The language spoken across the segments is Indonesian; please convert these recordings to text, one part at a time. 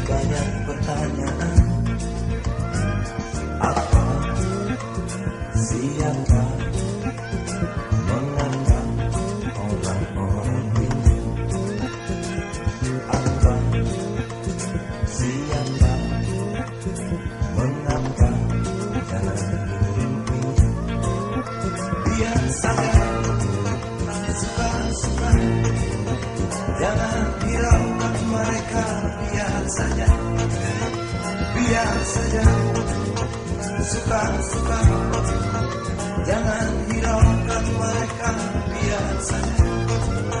banyak pertanyaan saja. Biar saja. Suka-suka. Jangan hiraukan mereka. Biar saja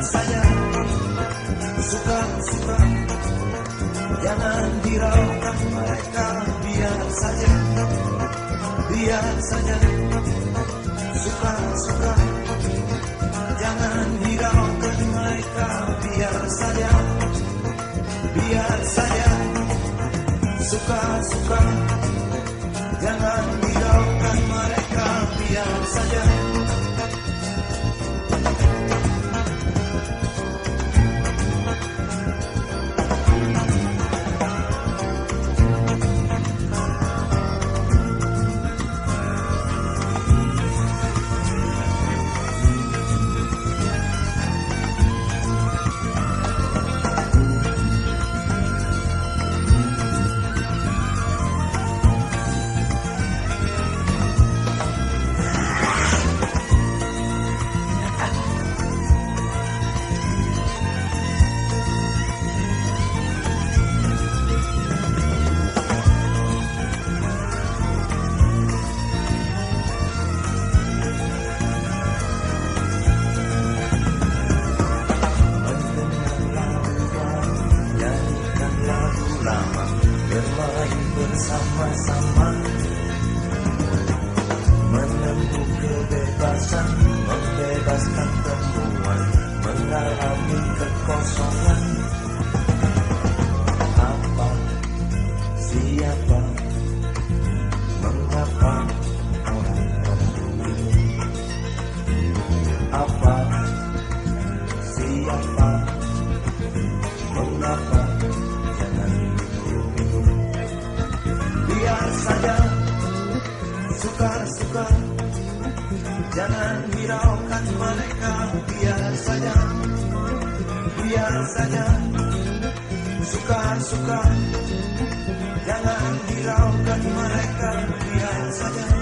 biar saja suka-suka jangan mereka biar saja saja saja suka-suka Jangan hiraukan mereka biar saja mengapa jangan minum biar saja suka-suka jangan hiraukan mereka biar saja biar saja. Suka-suka jangan hiraukan mereka biar saja